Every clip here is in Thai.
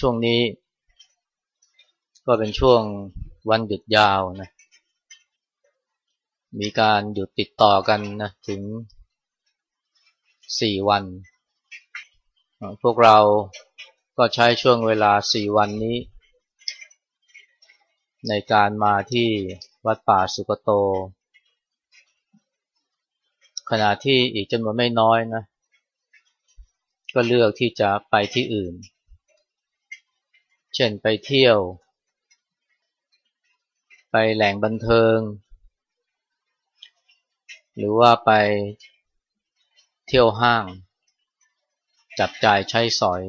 ช่วงนี้ ก็เป็นช่วงวันหยุดยาวนะมีการหยุดติดต่อกันนะถึงสี่วัน พวกเราก็ใช้ช่วงเวลาสี่วันนี้ ในการมาที่วัดป่าสุกโต ขณะที่อีกจำนวนไม่น้อยนะ ก็เลือกที่จะไปที่อื่น เช่นไปเที่ยว ไปแหล่งบันเทิง หรือว่าไปเที่ยวห้าง จับจ่ายใช้สอย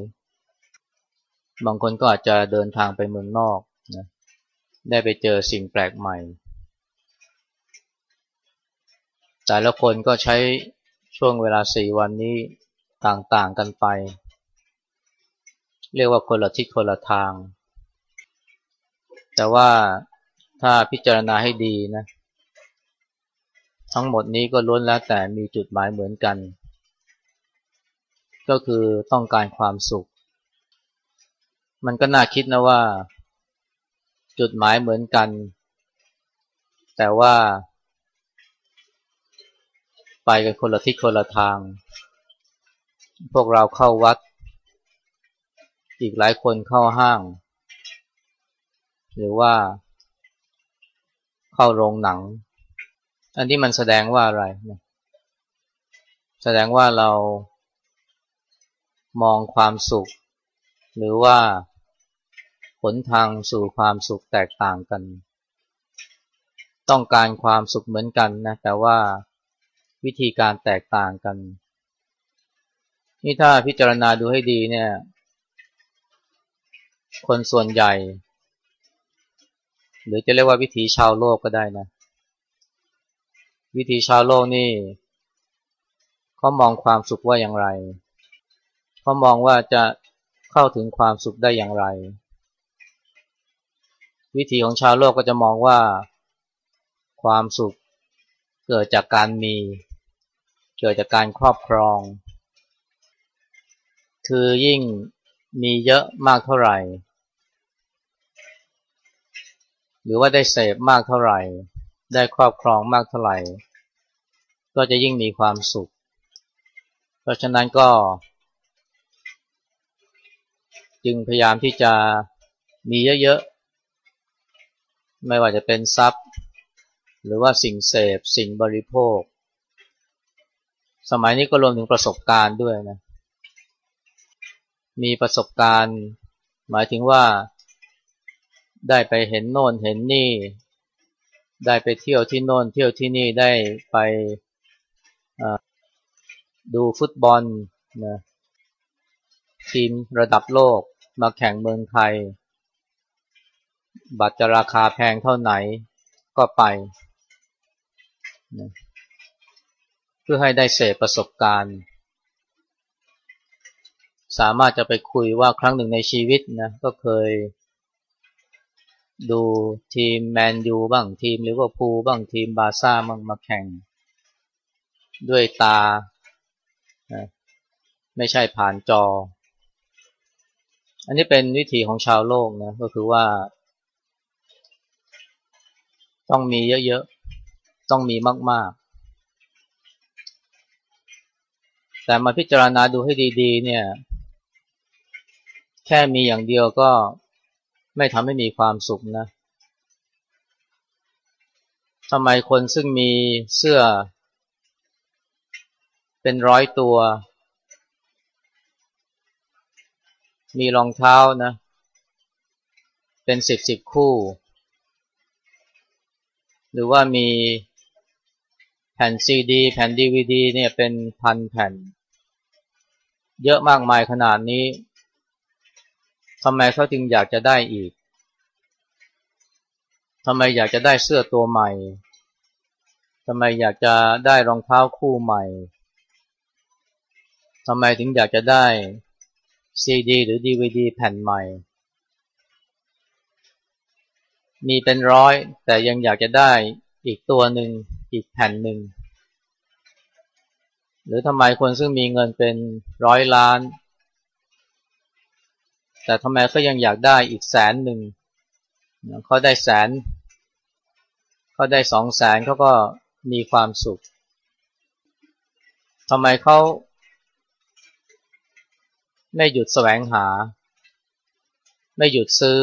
บางคนก็อาจจะเดินทางไปเมืองนอกนะได้ไปเจอสิ่งแปลกใหม่ แต่ละคนก็ใช้ช่วงเวลาสี่วันนี้ต่างๆกันไป เรียกว่าคนละทิศคนละทาง แต่ว่าถ้าพิจารณาให้ดีนะ ทั้งหมดนี้ก็ล้วนแล้วแต่มีจุดหมายเหมือนกัน ก็คือต้องการความสุข มันก็น่าคิดนะว่า จุดหมายเหมือนกัน แต่ว่า ไปกันคนละทิศคนละทาง พวกเราเข้าวัด อีกหลายคนเข้าห้าง หรือว่า เข้าโรงหนัง อันนี้มันแสดงว่าอะไรแสดงว่าเรามองความสุข หรือว่าผลทางสู่ความสุขแตกต่างกัน ต้องการความสุขเหมือนกันนะ แต่ว่าวิธีการแตกต่างกัน นี่ถ้าพิจารณาดูให้ดีเนี่ย คนส่วนใหญ่ หรือจะเรียกว่าวิถีชาวโลกก็ได้นะ วิธีชาวโลกนี่เขามองความสุขว่าอย่างไรเขามองว่าจะเข้าถึงความสุขได้อย่างไร วิธีของชาวโลกก็จะมองว่า ความสุขเกิดจากการมี เกิดจากการครอบครอง คือยิ่ง มีเยอะมากเท่าไหร่ หรือว่าได้เสพมากเท่าไหร่ ได้ครอบครองมากเท่าไหร่ ก็จะยิ่งมีความสุข เพราะฉะนั้นก็ จึงพยายามที่จะมีเยอะๆ ไม่ว่าจะเป็นทรัพย์ หรือว่าสิ่งเสพสิ่งบริโภค สมัยนี้ก็รวมถึงประสบการณ์ด้วยนะ มีประสบการณ์ หมายถึงว่า ได้ไปเห็นโน่นเห็นนี่ ได้ไปเที่ยวที่โน่นเที่ยวที่นี่ได้ไปดูฟุตบอลนะทีมระดับโลกมาแข่งเมืองไทย บัตรจะราคาแพงเท่าไหนก็ไปนะเพื่อให้ได้เสพประสบการณ์ สามารถจะไปคุยว่าครั้งหนึ่งในชีวิตนะก็เคยดูทีมแมนยูบ้างทีมลิเวอร์พูลบ้างทีมบาร์ซ่าบ้างมาแข่ง ด้วยตา ไม่ใช่ผ่านจอ อันนี้เป็นวิธีของชาวโลกนะก็คือว่า ต้องมีเยอะๆ ต้องมีมากๆ แต่มาพิจารณาดูให้ดี ๆ เนี่ย แค่มีอย่างเดียวก็ไม่ทำให้มีความสุขนะทำไมคนซึ่งมีเสื้อ เป็นร้อยตัว มีรองเท้านะ เป็นสิบสิบคู่ หรือว่ามีแผ่นซีดี แผ่นดีวดีเนี่ยเป็นพันแผ่น เยอะมากมายขนาดนี้ ทำไมเขาจึงอยากจะได้อีกทำไมอยากจะได้เสื้อตัวใหม่ทำไมอยากจะได้รองเท้าคู่ใหม่ทำไมถึงอยากจะได้ซีดีหรือดีวดีแผ่นใหม่ มีเป็นร้อย แต่ยังอยากจะได้อีกตัวหนึ่งอีกแผ่นหนึ่ง หรือทำไมคนซึ่งมีเงินเป็นร้อยล้าน แต่ทำไมเขายังอยากได้อีกแสนหนึ่งเขาได้แสนเขาได้สองแสนเขาก็มีความสุขทำไมเขาไม่หยุดแสวงหา ไม่หยุดซื้อ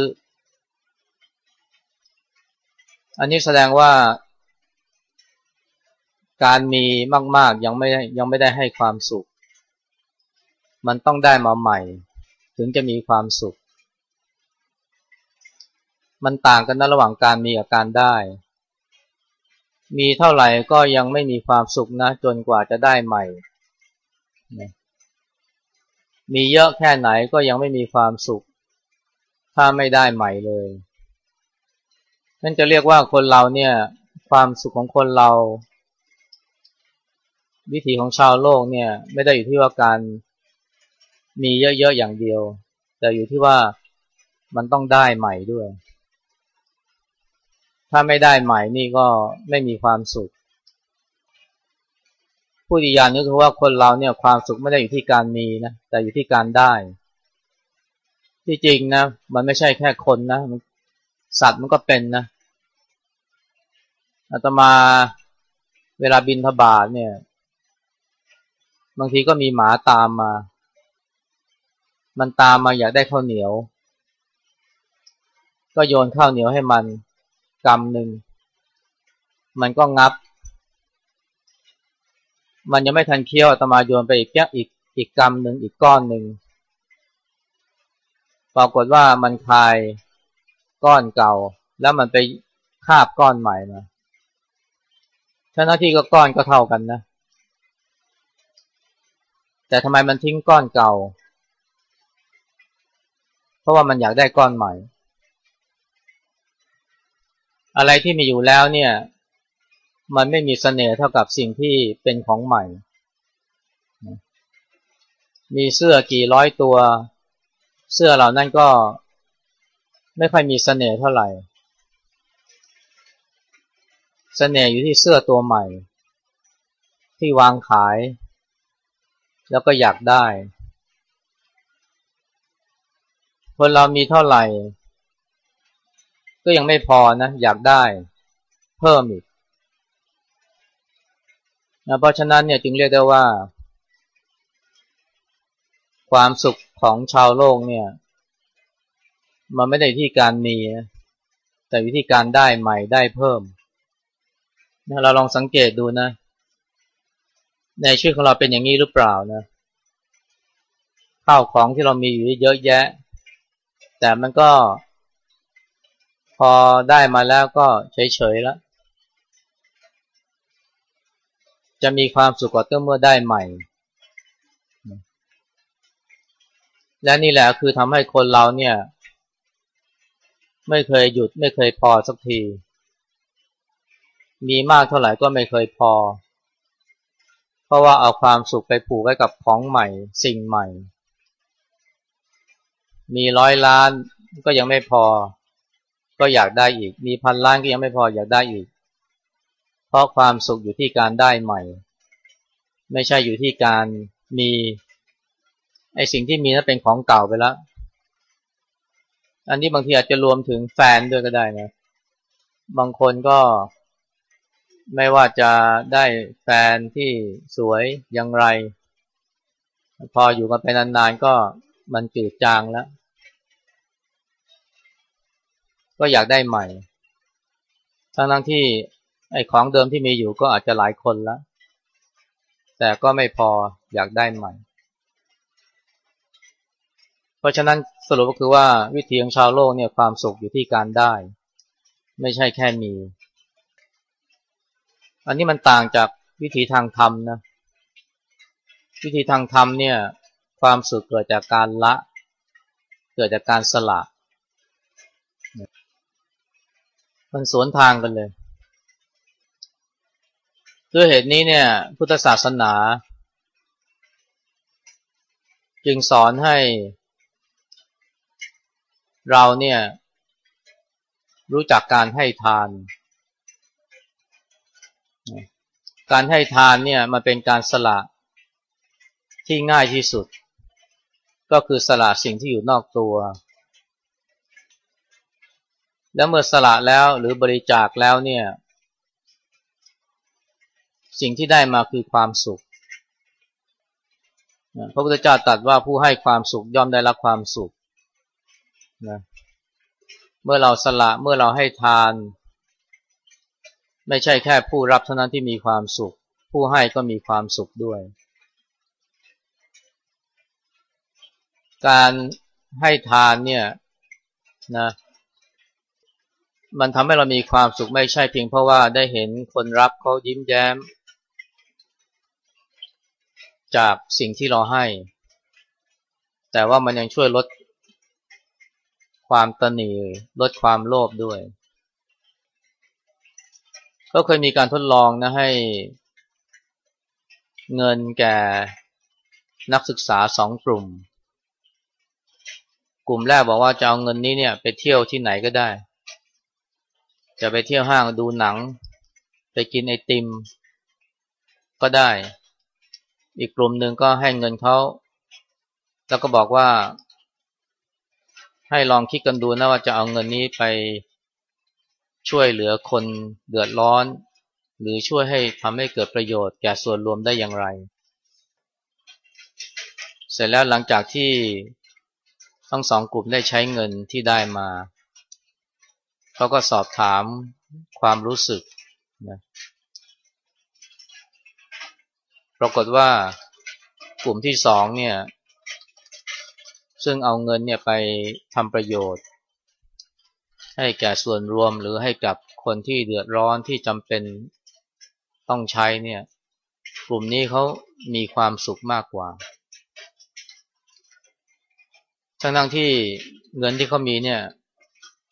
อันนี้แสดงว่า การมีมาก ๆ ยังไม่ยังไม่ได้ให้ความสุข มันต้องได้มาใหม่ ถึงจะมีความสุข มันต่างกันนะระหว่างการมีกับการได้ มีเท่าไหร่ก็ยังไม่มีความสุขนะ จนกว่าจะได้ใหม่ มีเยอะแค่ไหนก็ยังไม่มีความสุข ถ้าไม่ได้ใหม่เลยนั่นจะเรียกว่าคนเราเนี่ย ความสุขของคนเรา วิถีของชาวโลกเนี่ย ไม่ได้อยู่ที่ว่าการ มีเยอะๆอย่างเดียว แต่อยู่ที่ว่ามันต้องได้ใหม่ด้วย ถ้าไม่ได้ใหม่นี่ก็ไม่มีความสุขพูดอีกอย่างนึงคือว่าคนเราเนี่ยความสุขไม่ได้อยู่ที่การมีนะ แต่อยู่ที่การได้ ที่จริงนะ มันไม่ใช่แค่คนนะ สัตว์มันก็เป็นนะ อาตมาเวลาบินทบาทเนี่ย บางทีก็มีหมาตามมา มันตามมาอยากได้ข้าวเหนียว ก็โยนข้าวเหนียวให้มันกำหนึ่ง มันก็งับ มันยังไม่ทันเคี้ยวตมาโยนไปอีกแก้อีกอีกกำหนึ่งอีกก้อนหนึ่งปรากฏว่ามันคลายก้อนเก่า แล้วมันไปคาบก้อนใหม่มาหน้าที่ก็ก้อนก็เท่ากันนะ แต่ทำไมมันทิ้งก้อนเก่า เพราะว่ามันอยากได้ก้อนใหม่ อะไรที่มีอยู่แล้วเนี่ย มันไม่มีเสน่ห์เท่ากับสิ่งที่เป็นของใหม่ มีเสื้อกี่ร้อยตัว เสื้อเหล่านั้นก็ไม่ค่อยมีเสน่ห์เท่าไหร่เสน่ห์อยู่ที่เสื้อตัวใหม่ ที่วางขาย แล้วก็อยากได้ คนเรามีเท่าไหร่ ก็ยังไม่พอนะ อยากได้ เพิ่มอีกนะเพราะฉะนั้นเนี่ยจึงเรียกได้ว่า ความสุขของชาวโลกเนี่ย มันไม่ได้ที่การมีแต่วิธีการได้ใหม่ได้เพิ่มนะเราลองสังเกตดูนะ ในชีวิตของเราเป็นอย่างนี้หรือเปล่านะข้าวของที่เรามีอยู่เยอะแยะ แต่มันก็ พอได้มาแล้วก็เฉยๆแล้ว จะมีความสุขกว่าเมื่อได้ใหม่ และนี่แหละคือทำให้คนเราเนี่ย ไม่เคยหยุดไม่เคยพอสักที มีมากเท่าไหร่ก็ไม่เคยพอ เพราะว่าเอาความสุขไปผูกไว้กับของใหม่ สิ่งใหม่ มีร้อยล้านก็ยังไม่พอ ก็อยากได้อีก มีพันล้านก็ยังไม่พออยากได้อีก เพราะความสุขอยู่ที่การได้ใหม่ ไม่ใช่อยู่ที่การมีไอสิ่งที่มีนั้นเป็นของเก่าไปแล้ว อันนี้บางทีอาจจะรวมถึงแฟนด้วยก็ได้นะ บางคนก็ไม่ว่าจะได้แฟนที่สวยอย่างไร พออยู่กันไปนานๆก็ มันจืดจางแล้ว ก็อยากได้ใหม่ ทั้งๆที่ไอ้ของเดิมที่มีอยู่ก็อาจจะหลายคนแล้ว แต่ก็ไม่พออยากได้ใหม่ เพราะฉะนั้นสรุปก็คือว่าวิธีของชาวโลกเนี่ยความสุขอยู่ที่การได้ ไม่ใช่แค่มี อันนี้มันต่างจากวิธีทางธรรมนะ วิธีทางธรรมเนี่ย ความสุขเกิดจากการละ เกิดจากการสละมันสวนทางกันเลย ด้วยเหตุนี้เนี่ย พุทธศาสนา จึงสอนให้ เราเนี่ย รู้จักการให้ทาน การให้ทานเนี่ยมันเป็นการสละที่ง่ายที่สุด ก็คือสละสิ่งที่อยู่นอกตัว แล้วเมื่อสละแล้วหรือบริจาคแล้วเนี่ย สิ่งที่ได้มาคือความสุข พระพุทธเจ้าตรัสว่าผู้ให้ความสุขย่อมได้รับความสุขนะเมื่อเราสละเมื่อเราให้ทาน ไม่ใช่แค่ผู้รับเท่านั้นที่มีความสุข ผู้ให้ก็มีความสุขด้วย การให้ทานเนี่ยนะมันทำให้เรามีความสุขไม่ใช่เพียงเพราะว่าได้เห็นคนรับเขายิ้มแย้ม จากสิ่งที่เราให้ แต่ว่ามันยังช่วยลดความตนีลดความโลภด้วย ก็เคยมีการทดลองนะให้เงินแก่นักศึกษาสองกลุ่ม กลุ่มแรกบอกว่าจะเอาเงินนี้เนี่ย ไปเที่ยวที่ไหนก็ได้ จะไปเที่ยวห้างดูหนัง ไปกินไอติม ก็ได้ อีกกลุ่มหนึ่งก็ให้เงินเขาแล้วก็บอกว่า ให้ลองคิดกันดูนะว่าจะเอาเงินนี้ไปช่วยเหลือคนเดือดร้อน หรือช่วยให้ทำให้เกิดประโยชน์แก่ส่วนรวมได้อย่างไร เสร็จแล้วหลังจากที่ ทั้งสองกลุ่มได้ใช้เงินที่ได้มาเขาก็สอบถามความรู้สึกนะปรากฏว่ากลุ่มที่สองเนี่ยซึ่งเอาเงินเนี่ยไปทำประโยชน์ ให้แก่ส่วนรวมหรือให้กับคนที่เดือดร้อนที่จำเป็นต้องใช้เนี่ยกลุ่มนี้เขามีความสุขมากกว่า ทั้งทั้งที่เงินที่เขามีเนี่ย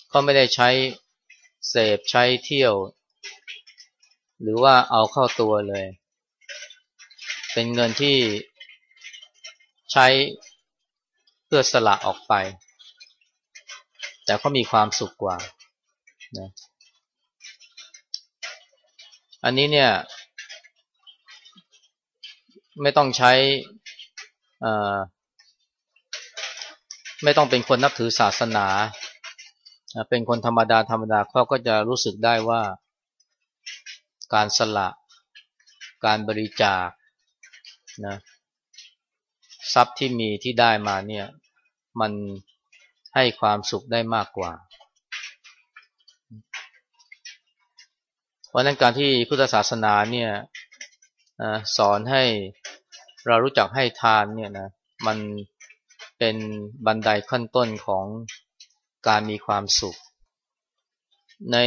เขาไม่ได้ใช้เสพใช้เที่ยว หรือว่าเอาเข้าตัวเลย เป็นเงินที่ใช้เพื่อสละออกไป แต่เขามีความสุขกว่านะอันนี้เนี่ย ไม่ต้องใช้อ ไม่ต้องเป็นคนนับถือศาสนา เป็นคนธรรมดาธรรมดาเขาก็จะรู้สึกได้ว่า การสละ การบริจาคนะทรัพย์ที่มีที่ได้มาเนี่ยมันให้ความสุขได้มากกว่า เพราะนั้นการที่พุทธศาสนาเนี่ยสอนให้เรารู้จักให้ทานเนี่ยนะมัน เป็นบันไดขั้นต้นของการมีความสุข ใน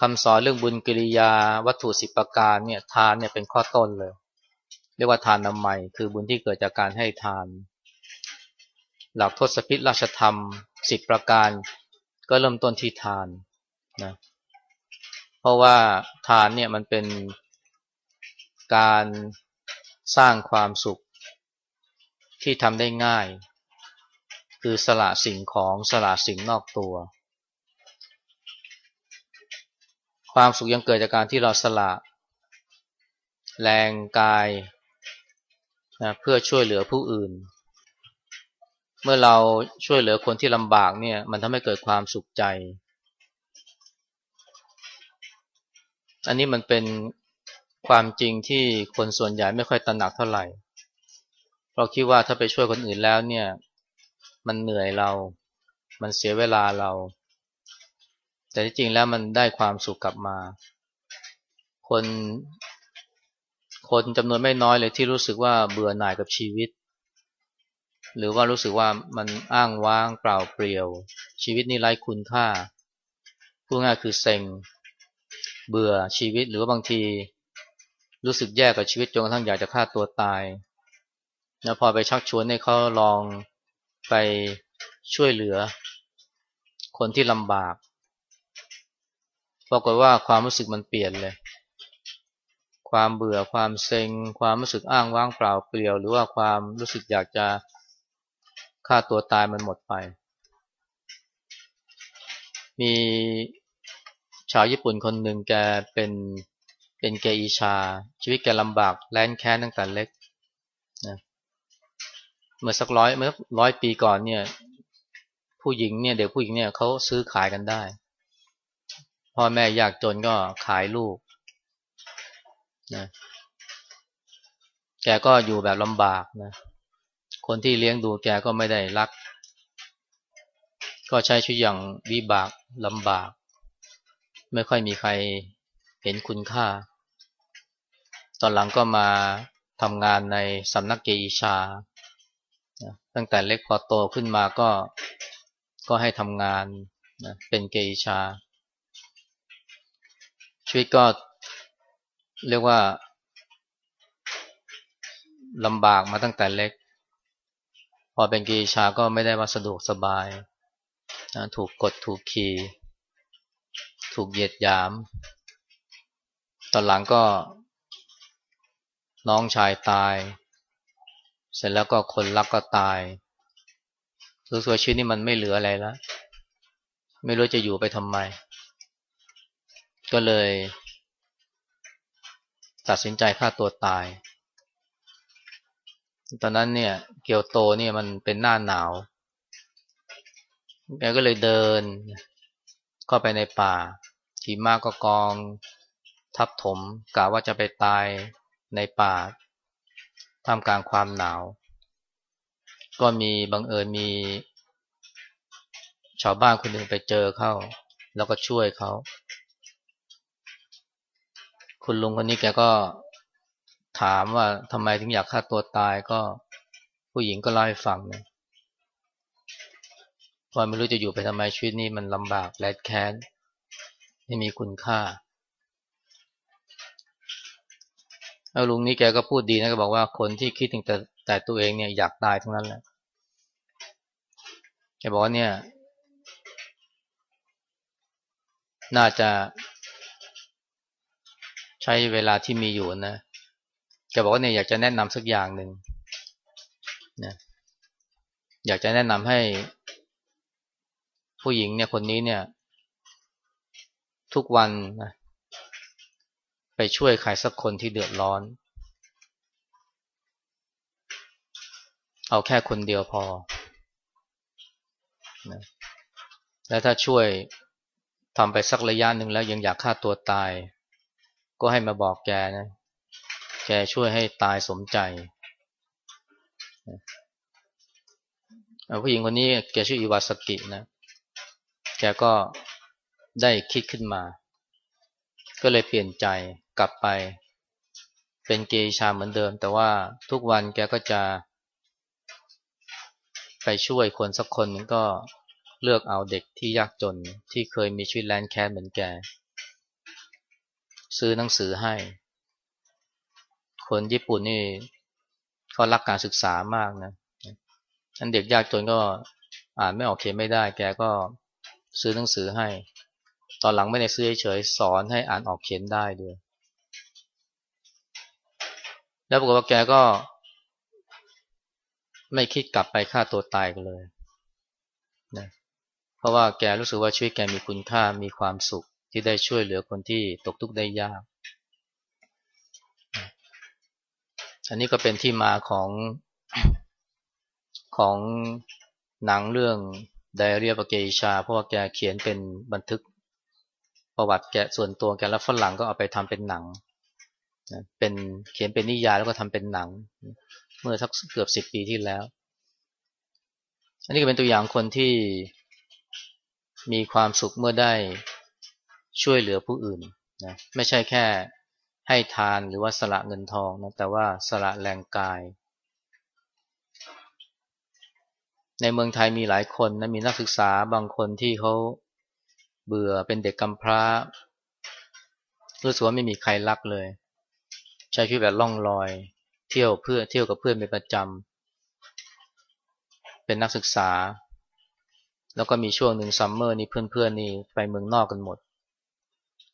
คำสอนเรื่องบุญกิริยาวัตถุสิบประการเนี่ยทานเนี่ยเป็นข้อต้นเลย เรียกว่าทานนำใหม่คือบุญที่เกิดจากการให้ทาน หลักทศพิธราชธรรมสิบประการ ก็เริ่มต้นที่ทานนะเพราะว่าทานเนี่ยมันเป็นการสร้างความสุขที่ทำได้ง่าย คือสละสิ่งของสละสิ่งนอกตัว ความสุขยังเกิดจากการที่เราสละ แรงกายนะเพื่อช่วยเหลือผู้อื่น เมื่อเราช่วยเหลือคนที่ลำบากเนี่ยมันทำให้เกิดความสุขใจ อันนี้มันเป็นความจริงที่คนส่วนใหญ่ไม่ค่อยตระหนักเท่าไหร่ เราคิดว่าถ้าไปช่วยคนอื่นแล้วเนี่ย มันเหนื่อยเรา มันเสียเวลาเรา แต่ที่จริงแล้วมันได้ความสุขกลับมา คน คนจำนวนไม่น้อยเลยที่รู้สึกว่าเบื่อหน่ายกับชีวิต หรือว่ารู้สึกว่ามันอ้างว้างเปล่าเปลี่ยว ชีวิตนี้ไร้คุณค่าพูดง่ายคือเซ็ง เบื่อชีวิต หรือว่าบางทีรู้สึกแย่กับชีวิตจนกระทั่งอยากจะฆ่าตัวตาย แล้วพอไปชักชวนให้เขาลอง ไปช่วยเหลือ คนที่ลำบากปรากฏว่าความรู้สึกมันเปลี่ยนเลย ความเบื่อความเซ็ง ความรู้สึกอ้างว้างเปล่าเปลี่ยว หรือว่าความรู้สึกอยากจะฆ่าตัวตายมันหมดไป มีชาวญี่ปุ่นคนหนึ่งแกเป็นเป็นเกอิชา ชีวิตแกลำบากแล้นแค้นตั้งแต่เล็ก เมื่อสักร้อยเมื่อร้อยปีก่อนเนี่ย ผู้หญิงเนี่ยเด็กผู้หญิงเนี่ยเขาซื้อขายกันได้พ่อแม่อยากจนก็ขายลูกนะแกก็อยู่แบบลำบากนะ คนที่เลี้ยงดูแกก็ไม่ได้รัก ก็ใช้ชีวิตอย่างวิบากลำบาก ไม่ค่อยมีใครเห็นคุณค่า ตอนหลังก็มาทำงานในสำนักเกอิชา ตั้งแต่เล็กพอโตขึ้นมาก็ก็ให้ทำงานนะเป็นเกอิชา ชีวิตก็เรียกว่าลำบากมาตั้งแต่เล็ก พอเป็นเกีชาก็ไม่ได้ว่าสะดวกสบายนะถูกกดถูกขี่ถูกเหยียดหยาม ตอนหลังก็น้องชายตาย เสร็จแล้วก็คนรักก็ตายรู้สึกชีวิตนี้มันไม่เหลืออะไรแล้ว ไม่รู้จะอยู่ไปทำไม ก็เลย ตัดสินใจฆ่าตัวตาย ตอนนั้นเนี่ย เกียวโตเนี่ยมันเป็นหน้าหนาวแกก็เลยเดินเข้าไปในป่าทีมากก็กอง ทับถมกะว่าจะไปตายในป่า ท่ามกลางความหนาว ก็มีบังเอิญมีชาวบ้านคนหนึ่งไปเจอเขาแล้วก็ช่วยเขา คุณลุงคนนี้แกก็ถามว่าทำไมถึงอยากฆ่าตัวตายก็ผู้หญิงก็เล่าให้ฟังนะว่าไม่รู้จะอยู่ไปทำไมชีวิตนี้มันลำบากแรดแค้นไม่มีคุณค่า แล้วลุงนี่แกก็พูดดีนะก็บอกว่าคนที่คิดถึงแต่แต่ตัวเองเนี่ยอยากตายทั้งนั้นแหละแกบอกว่าเนี่ย น่าจะ ใช้เวลาที่มีอยู่นะแกบอกว่าเนี่ยอยากจะแนะนำสักอย่างหนึ่งนะอยากจะแนะนำให้ผู้หญิงเนี่ยคนนี้เนี่ย ทุกวันนะ ไปช่วยใครสักคนที่เดือดร้อน เอาแค่คนเดียวพอนะแล้วถ้าช่วยทำไปสักระยะหนึ่งแล้วยังอยากฆ่าตัวตาย ก็ให้มาบอกแกนะ แกช่วยให้ตายสมใจผู้หญิงคนนี้แกชื่ออิวาสกินะ แกก็ได้คิดขึ้นมา ก็เลยเปลี่ยนใจกลับไป เป็นเกย์ชาเหมือนเดิม แต่ว่าทุกวันแกก็จะ ไปช่วยคนสักคนนึงก็เลือกเอาเด็กที่ยากจนที่เคยมีชีวิตแลนแคนเหมือนแก ซื้อหนังสือให้ คนญี่ปุ่นนี่เขารักการศึกษามากนะอันเด็กยากจนก็อ่านไม่ออกเขียนไม่ได้ แกก็ซื้อหนังสือให้ ตอนหลังไม่ได้ซื้อเฉยสอนให้อ่านออกเขียนได้ด้วย แล้วปรากฏว่าแกก็ ไม่คิดกลับไปฆ่าตัวตายกันเลยนะเพราะว่าแกรู้สึกว่าชีวิตแกมีคุณค่ามีความสุขที่ได้ช่วยเหลือคนที่ตกทุกข์ได้ยาก อันนี้ก็เป็นที่มาของของหนังเรื่องไดอารี่ปเกชาเพราะว่าแกเขียนเป็นบันทึก ประวัติแกส่วนตัวแกแล้วฝรั่งก็เอาไปทำเป็นหนังเป็นเขียนเป็นนิยายแล้วก็ทำเป็นหนัง เมื่อสักเกือบสิบปีที่แล้ว อันนี้ก็เป็นตัวอย่างคนที่มีความสุขเมื่อได้ช่วยเหลือผู้อื่นนะไม่ใช่แค่ให้ทานหรือว่าสละเงินทองนะแต่ว่าสละแรงกาย ในเมืองไทยมีหลายคนนะมีนักศึกษาบางคนที่เขา เบื่อเป็นเด็กกำพร้ารู้สึกว่าไม่มีใครรักเลย ใช้ชีวิตแบบล่องลอย เที่ยวเพื่อเที่ยวกับเพื่อนเป็นประจำเป็นนักศึกษา แล้วก็มีช่วงหนึ่งซัมเมอร์นี่เพื่อนๆนี่ไปเมืองนอกกันหมด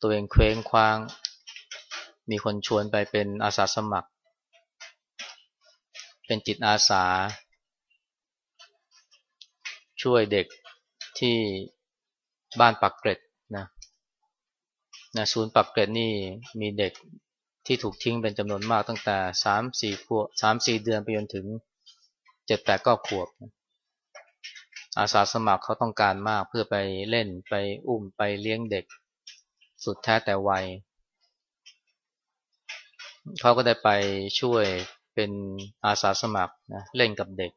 ตัวเองเคว้งคว้าง มีคนชวนไปเป็นอาสาสมัคร เป็นจิตอาสา ช่วยเด็กที่ บ้านปักเกร็ดนะนะศูนย์ปักเกร็ดนี่มีเด็กที่ถูกทิ้งเป็นจำนวนมากตั้งแต่สามสี่ขวบสามสี่เดือนไปจนถึงเจ็ดแปดก็ขวบ อาสาสมัครเขาต้องการมากเพื่อไปเล่นไปอุ้มไปเลี้ยงเด็ก สุดแท้แต่วัยเขาก็ได้ไปช่วยเป็นอาสาสมัครนะเล่นกับเด็ก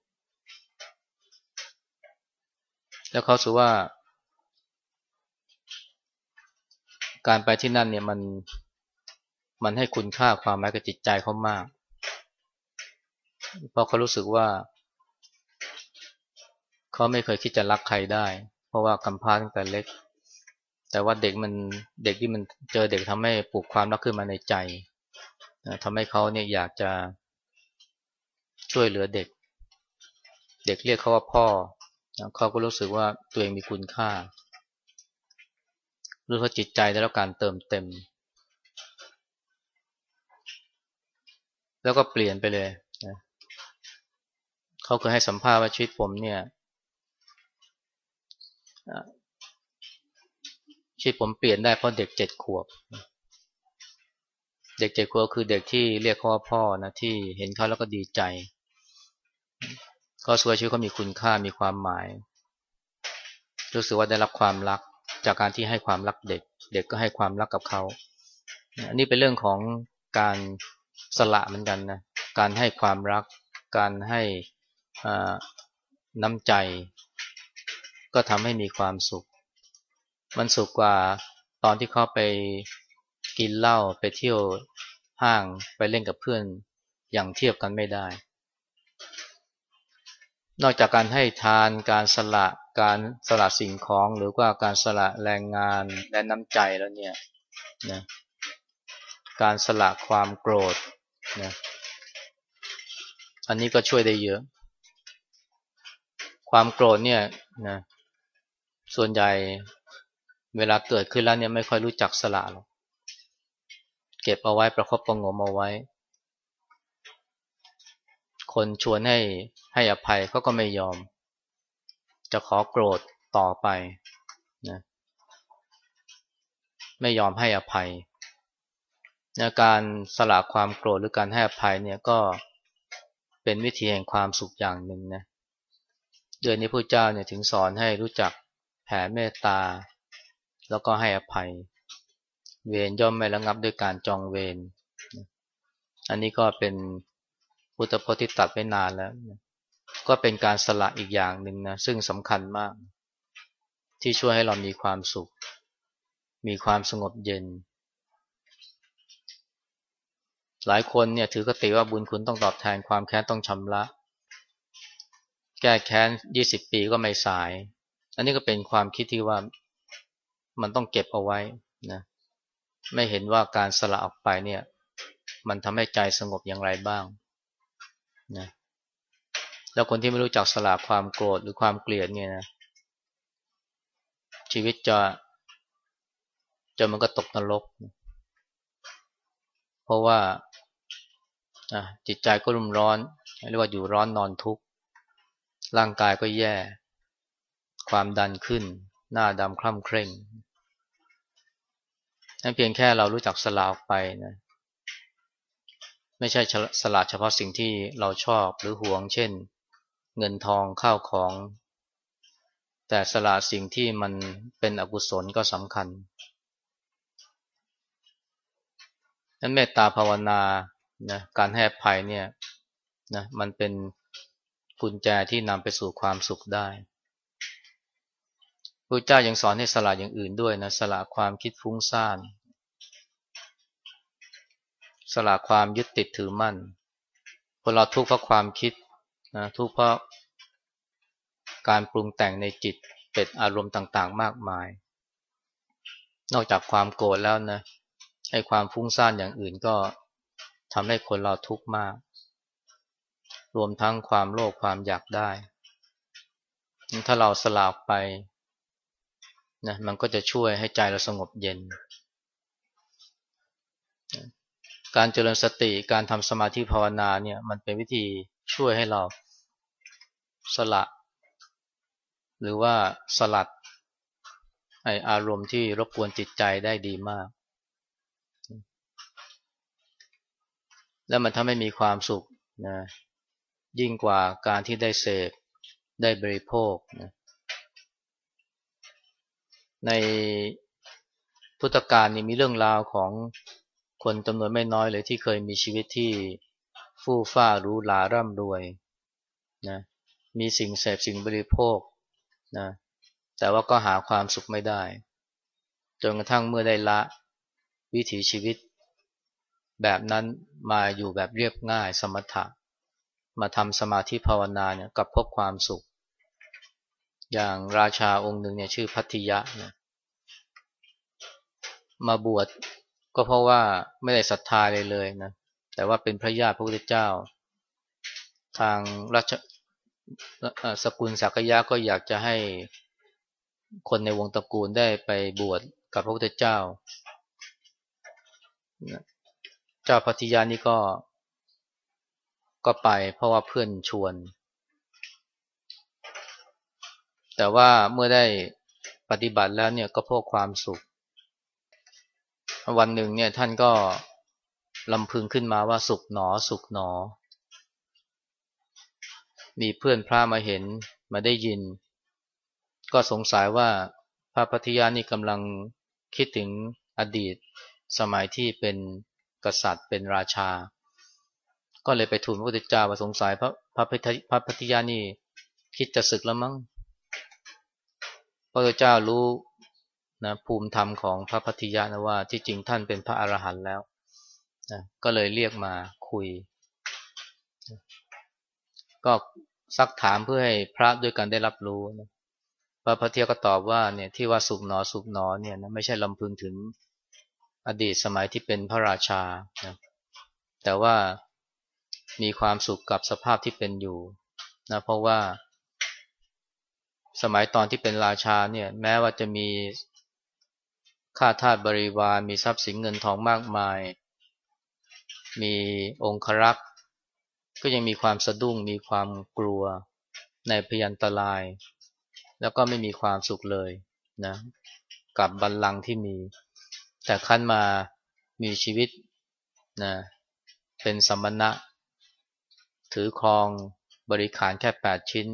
แล้วเขาสูว่า การไปที่นั่นเนี่ยมันมันให้คุณค่าความหมายกับจิตใจเขามาก เพราะเขารู้สึกว่า เขาไม่เคยคิดจะรักใครได้ เพราะว่ากำพร้าตั้งแต่เล็ก แต่ว่าเด็กมันเด็กที่มันเจอเด็กทำให้ปลูกความรักขึ้นมาในใจทำให้เขาเนี่ยอยากจะช่วยเหลือเด็ก เด็กเรียกเขาว่าพ่อเขาก็รู้สึกว่าตัวเองมีคุณค่า รู้ว่าจิตใจได้รับการเติมเต็ม แล้วก็เปลี่ยนไปเลยเขาเคยให้สัมภาษณ์ว่าชีวิตผมเนี่ยชีวิตผมเปลี่ยนได้เพราะเด็กเจ็ดขวบ เด็กเจ็ดขวบคือเด็กที่เรียกเขาว่าพ่อนะที่เห็นเขาแล้วก็ดีใจก็สวยชีวิตเขามีคุณค่ามีความหมาย รู้สึกว่าได้รับความรัก จากการที่ให้ความรักเด็ก เด็กก็ให้ความรักกับเขาอันนี้เป็นเรื่องของการสละเหมือนกันนะการให้ความรัก การให้น้ำใจ ก็ทำให้มีความสุข มันสุขกว่าตอนที่เขาไปกินเหล้าไปเที่ยวห้างไปเล่นกับเพื่อนอย่างเทียบกันไม่ได้ นอกจากการให้ทานการสละ การสละสิ่งของหรือว่าการสละแรงงานและน้ำใจแล้วเนี่ยนะการสละความโกรธนะอันนี้ก็ช่วยได้เยอะ ความโกรธเนี่ยนะส่วนใหญ่เวลาเกิดขึ้นแล้วเนี่ยไม่ค่อยรู้จักสละหรอกเก็บเอาไว้ประคบประงมเอาไว้ คนชวนให้ให้อภัยเขาก็ไม่ยอม จะขอโกรธต่อไปนะไม่ยอมให้อภัยนการสละความโกรธหรือการให้อภัยเนี่ยก็เป็นวิธีแห่งความสุขอย่างหนึ่งนะเดือนนี้พระเจ้าเนี่ยถึงสอนให้รู้จักแผ่เมตตา แล้วก็ให้อภัย เวรย่อมไม่ระงับด้วยการจองเวรอันนี้ก็เป็นพุทธพจน์ที่ตัดไปนานแล้ว ก็เป็นการสละอีกอย่างหนึ่งนะซึ่งสำคัญมาก ที่ช่วยให้เรามีความสุข มีความสงบเย็น หลายคนเนี่ยถือกติว่าบุญคุณต้องตอบแทนความแค้นต้องชำระ แก้แค้นยี่สิบปีก็ไม่สาย อันนี้ก็เป็นความคิดที่ว่ามันต้องเก็บเอาไว้นะไม่เห็นว่าการสละออกไปเนี่ย มันทำให้ใจสงบอย่างไรบ้างนะ แล้วคนที่ไม่รู้จักสละความโกรธหรือความเกลียดเนี่ยนะ ชีวิตจะจะมันก็ตกนรก เพราะว่าจิตใจก็รุ่มร้อนเรียกว่าอยู่ร้อนนอนทุกข์ ร่างกายก็แย่ ความดันขึ้น หน้าดำคล่ำเคร่งนั่นเพียงแค่เรารู้จักสละออกไปนะ ไม่ใช่สละเฉพาะสิ่งที่เราชอบหรือหวง เช่น เงินทองข้าวของ แต่สละสิ่งที่มันเป็นอกุศลก็สำคัญนั้นเมตตาภาวนานะการให้ภัยเนี่ยนะมันเป็นกุญแจที่นำไปสู่ความสุขได้พระเจ้ายังสอนให้สละอย่างอื่นด้วยนะสละความคิดฟุ้งซ่านสละความยึดติดถือมั่นคนเราทุกข์เพราะความคิด นะทุกข์เพราะการปรุงแต่งในจิตเป็นอารมณ์ต่างๆ มากมาย นอกจากความโกรธแล้วนะไอ้ความฟุ้งซ่านอย่างอื่นก็ทำให้คนเราทุกข์มาก รวมทั้งความโลภความอยากได้ ถ้าเราสลากไปนะมันก็จะช่วยให้ใจเราสงบเย็น การเจริญสติการทำสมาธิภาวนาเนี่ยมันเป็นวิธีช่วยให้เรา สละ หรือว่าสลัดไออารมณ์ที่รบกวนจิตใจได้ดีมาก แล้วมันทำให้มีความสุขนะยิ่งกว่าการที่ได้เสพได้บริโภคนะในพุทธกาลนี่มีเรื่องราวของคนจำนวนไม่น้อยเลยที่เคยมีชีวิตที่ฟู่ฟ้ารู้หลาร่ำรวยนะ มีสิ่งเสพสิ่งบริโภคนะแต่ว่าก็หาความสุขไม่ได้ จนกระทั่งเมื่อได้ละ วิถีชีวิต แบบนั้นมาอยู่แบบเรียบง่ายสมถะ มาทำสมาธิภาวนาเนี่ยกับพบความสุข อย่างราชาองค์หนึ่งเนี่ยชื่อพัทยะเนี่ยมาบวชก็เพราะว่าไม่ได้ศรัทธาเลยเลยนะแต่ว่าเป็นพระญาติพระพุทธเจ้า ทางราช สกุลสักยะก็อยากจะให้คนในวงตระกูลได้ไปบวชกับพระพุทธเจ้า เจ้าพัทยานี่ก็ก็ไปเพราะว่าเพื่อนชวน แต่ว่าเมื่อได้ปฏิบัติแล้วเนี่ยก็พบความสุข วันหนึ่งเนี่ยท่านก็ลำพึงขึ้นมาว่าสุขหนอ สุขหนอ มีเพื่อนพระมาเห็นมาได้ยิน ก็สงสัยว่าพระพัทยานี่กำลังคิดถึงอดีตสมัยที่เป็นกษัตริย์เป็นราชา ก็เลยไปทูลพระพุทธเจ้าว่าสงสัยพระพระพระพัทยานี่คิดจะศึกแล้วมั้งพระพุทธเจ้ารู้นะภูมิธรรมของพระพัทยานะว่าที่จริงท่านเป็นพระอรหันต์แล้วนะก็เลยเรียกมาคุย ก็ ซักถามเพื่อให้พระด้วยกันได้รับรู้นะพระพัทยก็ตอบว่าเนี่ยที่ว่าสุขหนอสุขหนอเนี่ยนะไม่ใช่ลำพึงถึงอดีตสมัยที่เป็นพระราชานะแต่ว่ามีความสุขกับสภาพที่เป็นอยู่นะเพราะว่า สมัยตอนที่เป็นราชาเนี่ยแม้ว่าจะมีข้าทาสบริวารมีทรัพย์สินเงินทองมากมาย มีองครักษ์ ก็ยังมีความสะดุ้งมีความกลัวในพยันตราย แล้วก็ไม่มีความสุขเลยนะกับบัลลังก์ที่มี แต่ขั้นมามีชีวิตนะเป็นสมณะ ถือครองบริขารแค่แปดชิ้น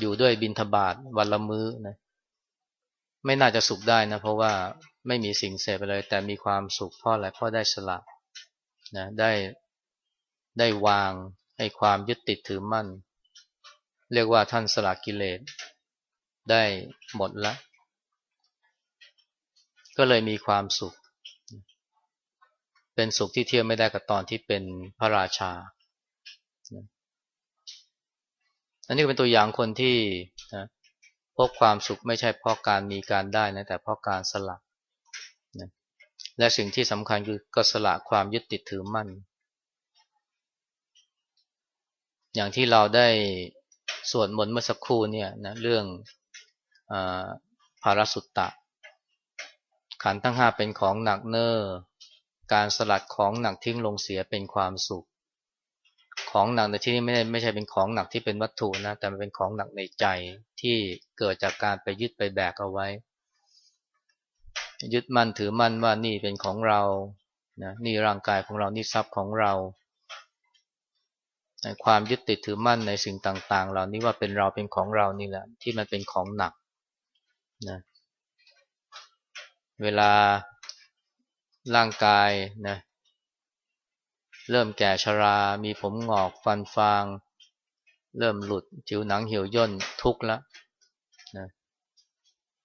อยู่ด้วยบินทบาทวันละมื้อนะไม่น่าจะสุขได้นะ เพราะว่าไม่มีสิ่งเสพเลย แต่มีความสุขเพราะอะไรเพราะได้สละนะได้ ได้วางให้ความยึดติดถือมั่น เรียกว่าท่านสละกิเลสได้หมดละ ก็เลยมีความสุข เป็นสุขที่เทียบไม่ได้กับตอนที่เป็นพระราชา อันนี้เป็นตัวอย่างคนที่นะพบความสุขไม่ใช่เพราะการมีการได้นะแต่เพราะการสละนะและสิ่งที่สำคัญคือก็สละความยึดติดถือมั่น อย่างที่เราได้สวดมนต์เมื่อสักครู่เนี่ยนะเรื่องอภารสุตตะ ขันทั้งห้าเป็นของหนักเนอ้อการสลัดของหนักทิ้งลงเสียเป็นความสุข ของหนักในที่นี้ไม่ได้ไม่ใช่เป็นของหนักที่เป็นวัตถุนะแต่มันเป็นของหนักในใจที่เกิดจากการไปยึดไปแบกเอาไว้ ยึดมั่นถือมั่นว่านี่เป็นของเรานะนี่ร่างกายของเรานี่ทรัพย์ของเรา ความยึดติดถือมั่นในสิ่งต่าง ๆ เหล่านี้ว่าเป็นเราเป็นของเรานี่แหละ ที่มันเป็นของหนักนะเวลาร่างกายนะเริ่มแก่ชรา มีผมหงอกฟันฟาง เริ่มหลุดจิวหนังเหี่ยวย่นทุกข์ล้วนะ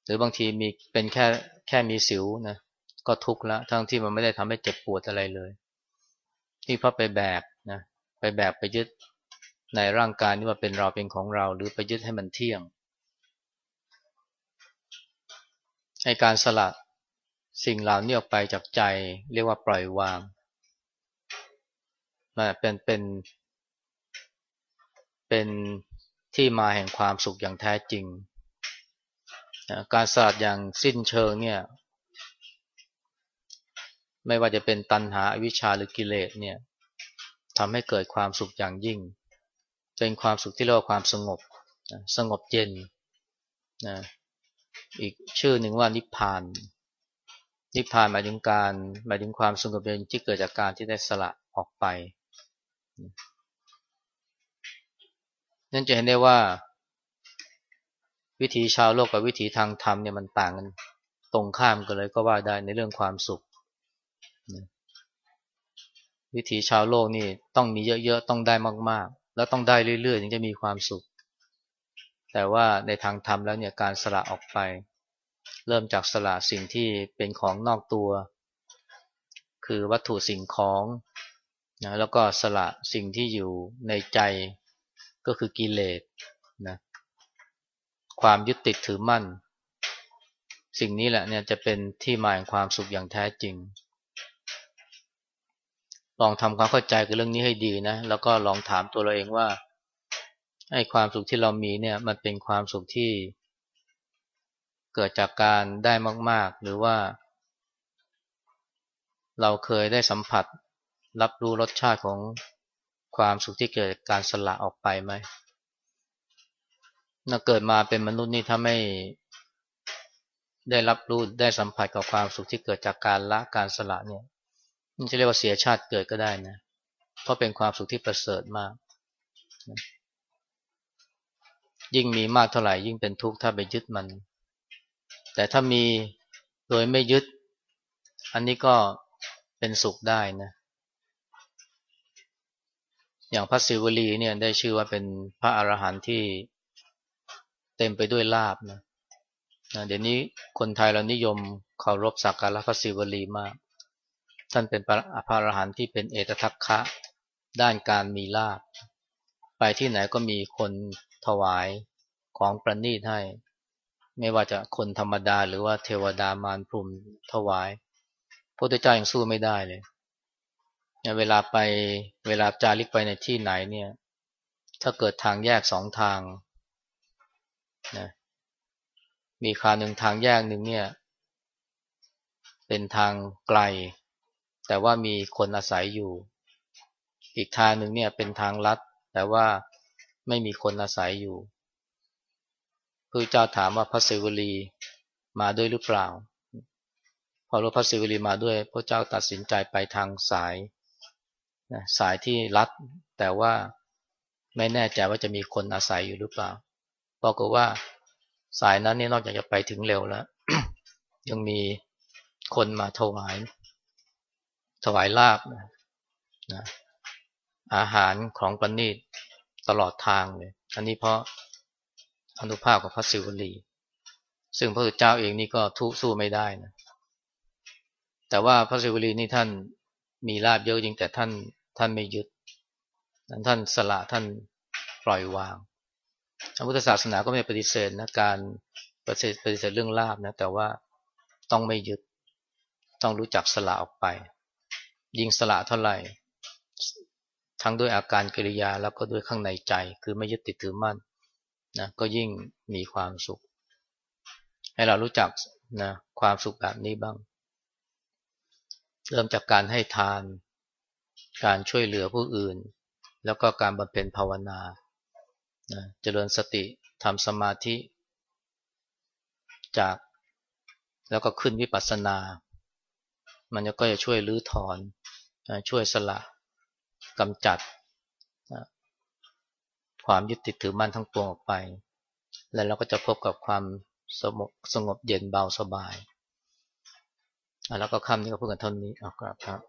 หรือบางทีมีเป็นแค่แค่มีสิวนะก็ทุกข์ล้วทั้งที่มันไม่ได้ทำให้เจ็บปวดอะไรเลย ที่พราะไปแบกนะ ไปแบกไปยึดในร่างกายนี่ว่าเป็นเราเป็นของเรา หรือไปยึดให้มันเที่ยงให้การสละสิ่งเหล่านี้ออกไปจากใจ เรียกว่าปล่อยวางนเป็นเป็นเป็นที่มาแห่งความสุขอย่างแท้จริงนะการสลัดอย่างสิ้นเชิงเนี่ยไม่ว่าจะเป็นตัณหาอวิชชาหรือกิเลสเนี่ย ทำให้เกิดความสุขอย่างยิ่ง เป็นความสุขที่เรียกว่าความสงบสงบเย็นนะอีกชื่อหนึ่งว่านิพพาน นิพพานหมายถึงการหมายถึงความสงบเย็นที่เกิดจากการที่ได้สละออกไปนั่นจะเห็นได้ว่า วิถีชาวโลกกับวิถีทางธรรมเนี่ยมันต่างกันตรงข้ามกันเลยก็ว่าได้ในเรื่องความสุข วิถีชาวโลกนี่ต้องมีเยอะๆ ต้องได้มากๆ แล้วต้องได้เรื่อยๆ ถึงจะมีความสุข แต่ว่าในทางธรรมแล้วเนี่ยการสละออกไป เริ่มจากสละสิ่งที่เป็นของนอกตัว คือวัตถุสิ่งของนะแล้วก็สละสิ่งที่อยู่ในใจก็คือกิเลสนะความยึดติดถือมั่น สิ่งนี้แหละเนี่ยจะเป็นที่มาแห่งความสุขอย่างแท้จริง ลองทำความเข้าใจกับเรื่องนี้ให้ดีนะ แล้วก็ลองถามตัวเราเองว่าไอ้ความสุขที่เรามีเนี่ยมันเป็นความสุขที่ เกิดจากการได้มาก ๆ หรือว่า เราเคยได้สัมผัส รับรู้รสชาติของความสุขที่เกิดการสละออกไปไหมน่าเกิดมาเป็นมนุษย์นี่ถ้าไม่ได้รับรู้ได้สัมผัสกับความสุขที่เกิดจากการละการสละเนี่ย นจะเรียกว่าเสียชาติเกิดก็ได้นะ เพราะเป็นความสุขที่ประเสริฐมาก ยิ่งมีมากเท่าไหร่ยิ่งเป็นทุกข์ถ้าไปยึดมัน แต่ถ้ามีโดยไม่ยึด อันนี้ก็เป็นสุขได้นะ อย่างพระศิวลีเนี่ยได้ชื่อว่าเป็นพระอรหันต์ที่เต็มไปด้วยลาบนะเดี๋ยวนี้คนไทยเรานิยมเคารพสักการะพระศิวลีมาก ท่านเป็นพระอรหันต์ที่เป็นเอตทัคคะ ด้านการมีลาบ ไปที่ไหนก็มีคนถวายของประณีตให้ ไม่ว่าจะคนธรรมดาหรือว่าเทวดามารพรมถวายพระพุทธเจ้ายังสู้ไม่ได้เลยเวลาไปเวลาจาริกไปในที่ไหนเนี่ย ถ้าเกิดทางแยกสองทางนะมีคาหนึ่งทางแยกหนึ่งเนี่ย เป็นทางไกล แต่ว่ามีคนอาศัยอยู่ อีกทางหนึ่งเนี่ยเป็นทางลัด แต่ว่าไม่มีคนอาศัยอยู่พระเจ้าถามว่าพระศิวลีมาด้วยหรือเปล่า พอรู้พระศิวลีมาด้วย พระเจ้าตัดสินใจไปทางสายนะสายที่ลัด แต่ว่าไม่แน่ใจว่าจะมีคนอาศัยอยู่หรือเปล่าปรากฏว่าสายนั้นนี่นอกจากจะไปถึงเร็วแล้ว ยังมีคนมาถวาย ถวายลาบนะอาหารของประณีตตลอดทางเลยอันนี้เพราะอนุภาพของพระศิวลี ซึ่งพระพุทธเจ้าเองนี่ก็ทุสู้ไม่ได้นะ แต่ว่าพระศิวลีนี่ท่านมีลาบเยอะจริงแต่ท่านท่านไม่ยึด ท่านสละท่านปล่อยวางพระพุทธศาสนาก็ไม่ปฏิเสธนะการปฏิเสธเรื่องลาบนะ แต่ว่าต้องไม่ยึดต้องรู้จักสละออกไป ยิงสละเท่าไหร่ ทั้งด้วยอาการกิริยาแล้วก็ด้วยข้างในใจ คือไม่ยึดติดถือมั่นนะก็ยิ่งมีความสุข ให้เรารู้จักนะความสุขแบบนี้บ้าง เริ่มจากการให้ทาน การช่วยเหลือผู้อื่น แล้วก็การบำเพ็ญภาวนานะเจริญสติทำสมาธิ จากแล้วก็ขึ้นวิปัสสนา มันก็จะช่วยรื้อถอน ช่วยสละกำจัด ความยึดติดถือมั่นทั้งปวงออกไป แล้วเราก็จะพบกับความสงบสงบเย็นเบาสบาย แล้วก็คำนี้ก็พูดกันเท่านี้เอากครับ